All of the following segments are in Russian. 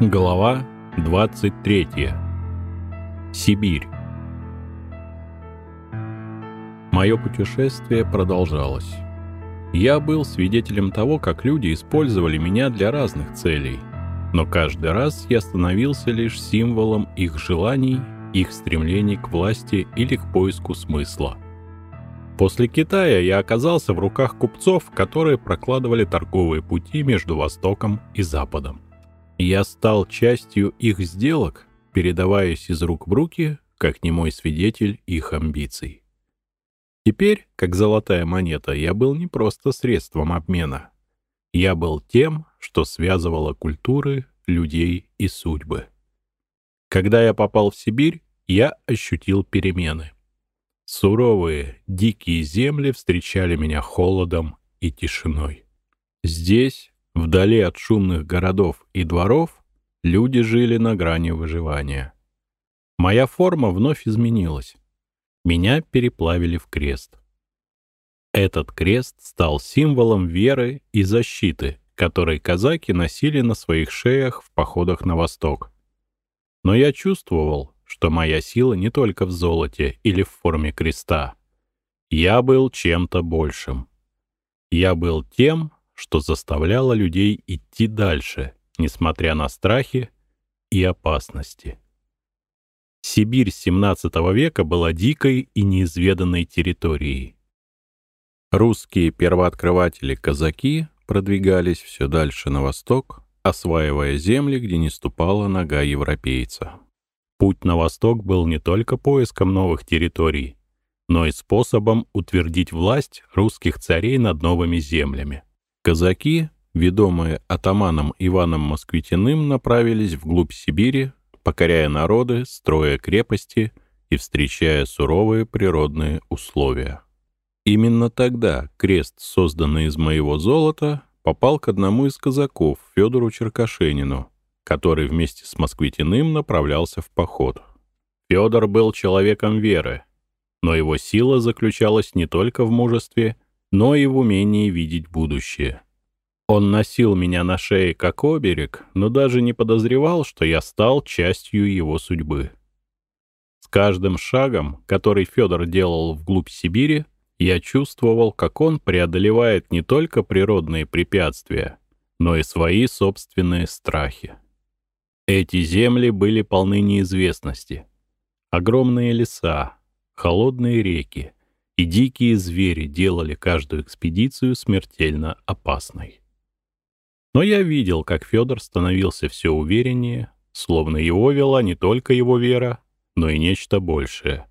Глава 23. Сибирь. Мое путешествие продолжалось. Я был свидетелем того, как люди использовали меня для разных целей, но каждый раз я становился лишь символом их желаний, их стремлений к власти или к поиску смысла. После Китая я оказался в руках купцов, которые прокладывали торговые пути между Востоком и Западом. Я стал частью их сделок, передаваясь из рук в руки, как немой свидетель их амбиций. Теперь, как золотая монета, я был не просто средством обмена. Я был тем, что связывало культуры, людей и судьбы. Когда я попал в Сибирь, я ощутил перемены. Суровые, дикие земли встречали меня холодом и тишиной. Здесь Вдали от шумных городов и дворов люди жили на грани выживания. Моя форма вновь изменилась. Меня переплавили в крест. Этот крест стал символом веры и защиты, который казаки носили на своих шеях в походах на восток. Но я чувствовал, что моя сила не только в золоте или в форме креста. Я был чем-то большим. Я был тем, что заставляло людей идти дальше, несмотря на страхи и опасности. Сибирь XVII века была дикой и неизведанной территорией. Русские первооткрыватели-казаки продвигались все дальше на восток, осваивая земли, где не ступала нога европейца. Путь на восток был не только поиском новых территорий, но и способом утвердить власть русских царей над новыми землями. Казаки, ведомые атаманом Иваном Москвитиным, направились вглубь Сибири, покоряя народы, строя крепости и встречая суровые природные условия. Именно тогда крест, созданный из моего золота, попал к одному из казаков, Федору Черкашенину, который вместе с Москвитиным направлялся в поход. Федор был человеком веры, но его сила заключалась не только в мужестве, но и в умении видеть будущее. Он носил меня на шее как оберег, но даже не подозревал, что я стал частью его судьбы. С каждым шагом, который Федор делал вглубь Сибири, я чувствовал, как он преодолевает не только природные препятствия, но и свои собственные страхи. Эти земли были полны неизвестности. Огромные леса, холодные реки, и дикие звери делали каждую экспедицию смертельно опасной. Но я видел, как Федор становился все увереннее, словно его вела не только его вера, но и нечто большее.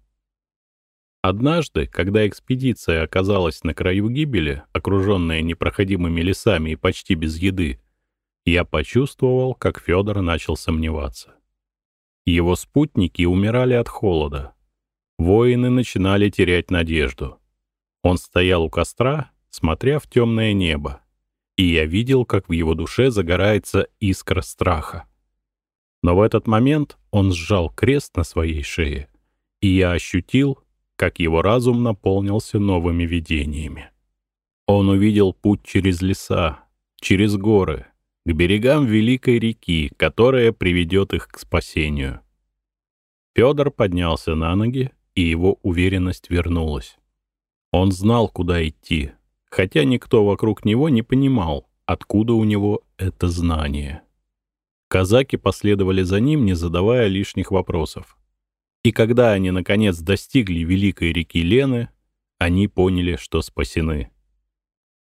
Однажды, когда экспедиция оказалась на краю гибели, окруженная непроходимыми лесами и почти без еды, я почувствовал, как Федор начал сомневаться. Его спутники умирали от холода, Воины начинали терять надежду. Он стоял у костра, смотря в темное небо, и я видел, как в его душе загорается искра страха. Но в этот момент он сжал крест на своей шее, и я ощутил, как его разум наполнился новыми видениями. Он увидел путь через леса, через горы, к берегам великой реки, которая приведет их к спасению. Федор поднялся на ноги и его уверенность вернулась. Он знал, куда идти, хотя никто вокруг него не понимал, откуда у него это знание. Казаки последовали за ним, не задавая лишних вопросов. И когда они, наконец, достигли великой реки Лены, они поняли, что спасены.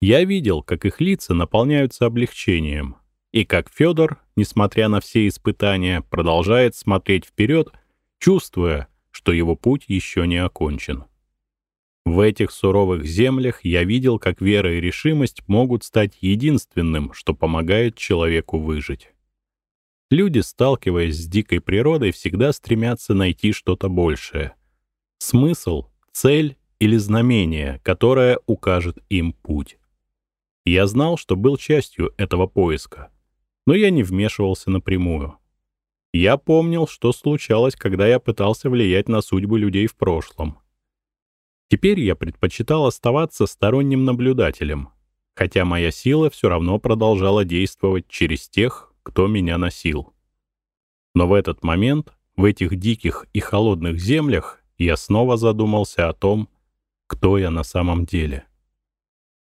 Я видел, как их лица наполняются облегчением, и как Федор, несмотря на все испытания, продолжает смотреть вперед, чувствуя, что его путь еще не окончен. В этих суровых землях я видел, как вера и решимость могут стать единственным, что помогает человеку выжить. Люди, сталкиваясь с дикой природой, всегда стремятся найти что-то большее. Смысл, цель или знамение, которое укажет им путь. Я знал, что был частью этого поиска, но я не вмешивался напрямую. Я помнил, что случалось, когда я пытался влиять на судьбы людей в прошлом. Теперь я предпочитал оставаться сторонним наблюдателем, хотя моя сила все равно продолжала действовать через тех, кто меня носил. Но в этот момент, в этих диких и холодных землях, я снова задумался о том, кто я на самом деле.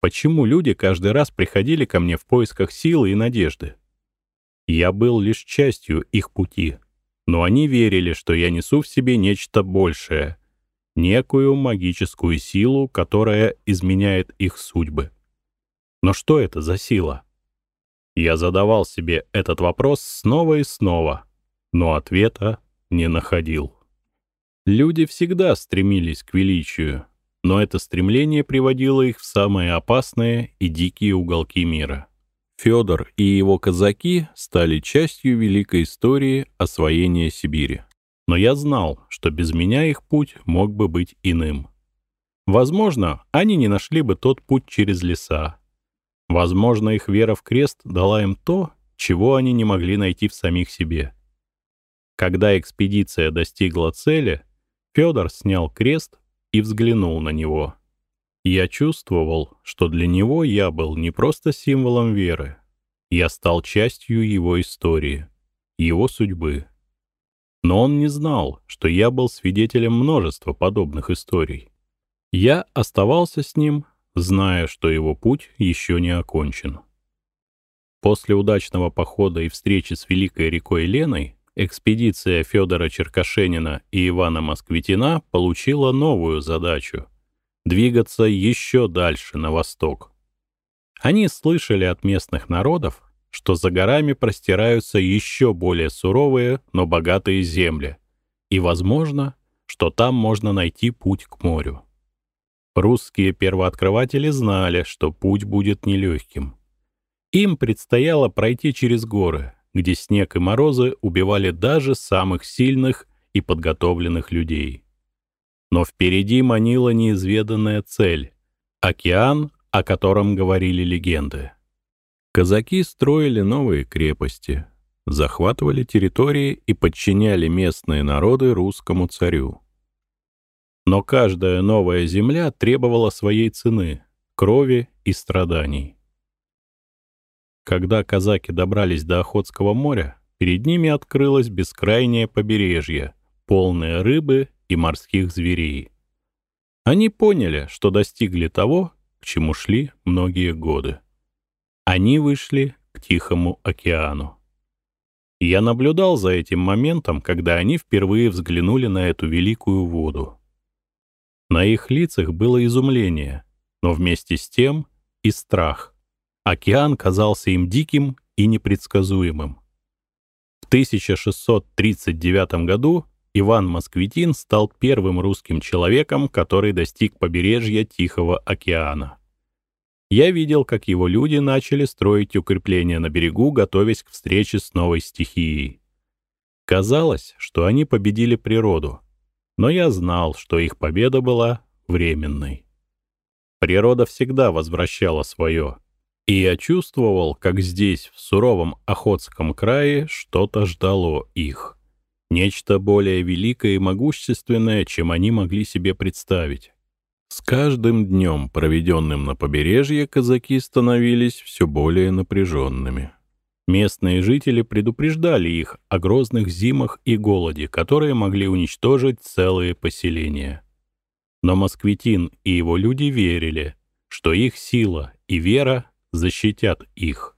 Почему люди каждый раз приходили ко мне в поисках силы и надежды? Я был лишь частью их пути, но они верили, что я несу в себе нечто большее, некую магическую силу, которая изменяет их судьбы. Но что это за сила? Я задавал себе этот вопрос снова и снова, но ответа не находил. Люди всегда стремились к величию, но это стремление приводило их в самые опасные и дикие уголки мира. Федор и его казаки стали частью великой истории освоения Сибири. Но я знал, что без меня их путь мог бы быть иным. Возможно, они не нашли бы тот путь через леса. Возможно, их вера в крест дала им то, чего они не могли найти в самих себе. Когда экспедиция достигла цели, Федор снял крест и взглянул на него. Я чувствовал, что для него я был не просто символом веры. Я стал частью его истории, его судьбы. Но он не знал, что я был свидетелем множества подобных историй. Я оставался с ним, зная, что его путь еще не окончен. После удачного похода и встречи с Великой рекой Леной экспедиция Федора Черкашенина и Ивана Москвитина получила новую задачу — двигаться еще дальше на восток. Они слышали от местных народов, что за горами простираются еще более суровые, но богатые земли, и, возможно, что там можно найти путь к морю. Русские первооткрыватели знали, что путь будет нелегким. Им предстояло пройти через горы, где снег и морозы убивали даже самых сильных и подготовленных людей. Но впереди манила неизведанная цель — океан, о котором говорили легенды. Казаки строили новые крепости, захватывали территории и подчиняли местные народы русскому царю. Но каждая новая земля требовала своей цены, крови и страданий. Когда казаки добрались до Охотского моря, перед ними открылось бескрайнее побережье, полное рыбы и морских зверей. Они поняли, что достигли того, к чему шли многие годы. Они вышли к Тихому океану. Я наблюдал за этим моментом, когда они впервые взглянули на эту великую воду. На их лицах было изумление, но вместе с тем и страх — Океан казался им диким и непредсказуемым. В 1639 году Иван Москвитин стал первым русским человеком, который достиг побережья Тихого океана. Я видел, как его люди начали строить укрепления на берегу, готовясь к встрече с новой стихией. Казалось, что они победили природу, но я знал, что их победа была временной. Природа всегда возвращала свое — и я чувствовал, как здесь, в суровом Охотском крае, что-то ждало их. Нечто более великое и могущественное, чем они могли себе представить. С каждым днем, проведенным на побережье, казаки становились все более напряженными. Местные жители предупреждали их о грозных зимах и голоде, которые могли уничтожить целые поселения. Но Москвитин и его люди верили, что их сила и вера защитят их.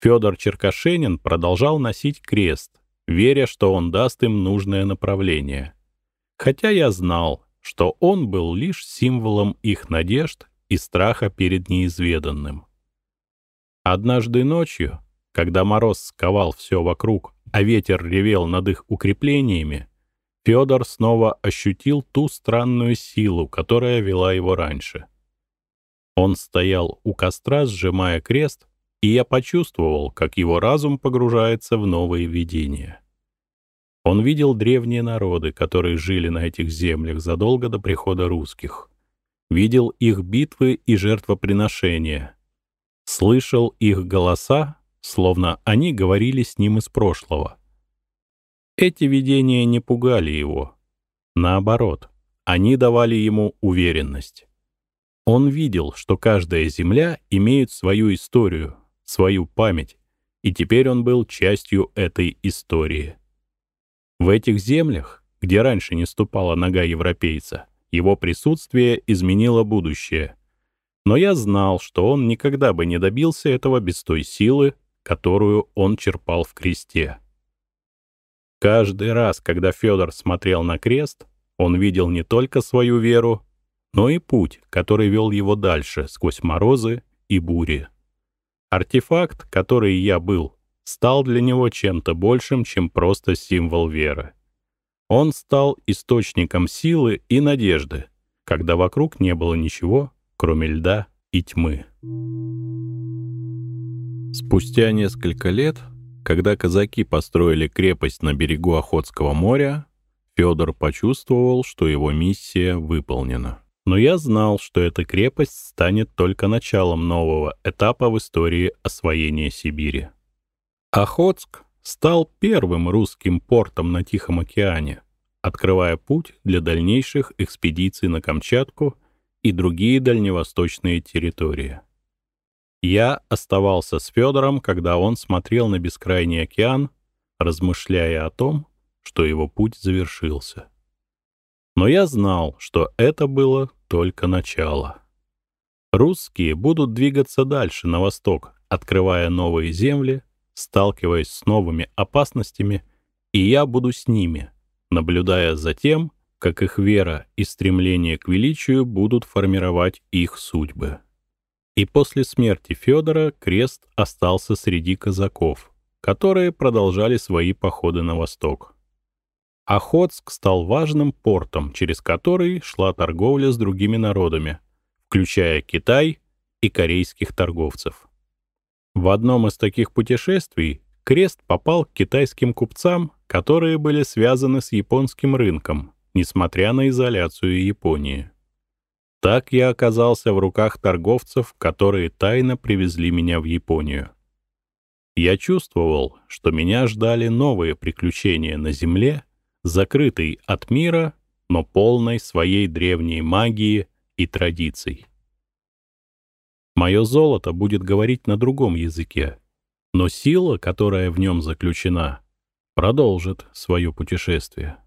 Федор Черкашенин продолжал носить крест, веря, что он даст им нужное направление. Хотя я знал, что он был лишь символом их надежд и страха перед неизведанным. Однажды ночью, когда мороз сковал все вокруг, а ветер ревел над их укреплениями, Федор снова ощутил ту странную силу, которая вела его раньше. Он стоял у костра, сжимая крест, и я почувствовал, как его разум погружается в новые видения. Он видел древние народы, которые жили на этих землях задолго до прихода русских. Видел их битвы и жертвоприношения. Слышал их голоса, словно они говорили с ним из прошлого. Эти видения не пугали его. Наоборот, они давали ему уверенность. Он видел, что каждая земля имеет свою историю, свою память, и теперь он был частью этой истории. В этих землях, где раньше не ступала нога европейца, его присутствие изменило будущее. Но я знал, что он никогда бы не добился этого без той силы, которую он черпал в кресте. Каждый раз, когда Федор смотрел на крест, он видел не только свою веру, но и путь, который вел его дальше, сквозь морозы и бури. Артефакт, который я был, стал для него чем-то большим, чем просто символ веры. Он стал источником силы и надежды, когда вокруг не было ничего, кроме льда и тьмы. Спустя несколько лет, когда казаки построили крепость на берегу Охотского моря, Федор почувствовал, что его миссия выполнена. Но я знал, что эта крепость станет только началом нового этапа в истории освоения Сибири. Охотск стал первым русским портом на Тихом океане, открывая путь для дальнейших экспедиций на Камчатку и другие дальневосточные территории. Я оставался с Федором, когда он смотрел на бескрайний океан, размышляя о том, что его путь завершился. Но я знал, что это было только начало. Русские будут двигаться дальше на восток, открывая новые земли, сталкиваясь с новыми опасностями, и я буду с ними, наблюдая за тем, как их вера и стремление к величию будут формировать их судьбы. И после смерти Федора крест остался среди казаков, которые продолжали свои походы на восток. Охотск стал важным портом, через который шла торговля с другими народами, включая Китай и корейских торговцев. В одном из таких путешествий крест попал к китайским купцам, которые были связаны с японским рынком, несмотря на изоляцию Японии. Так я оказался в руках торговцев, которые тайно привезли меня в Японию. Я чувствовал, что меня ждали новые приключения на земле закрытой от мира, но полной своей древней магии и традиций. Мое золото будет говорить на другом языке, но сила, которая в нем заключена, продолжит свое путешествие.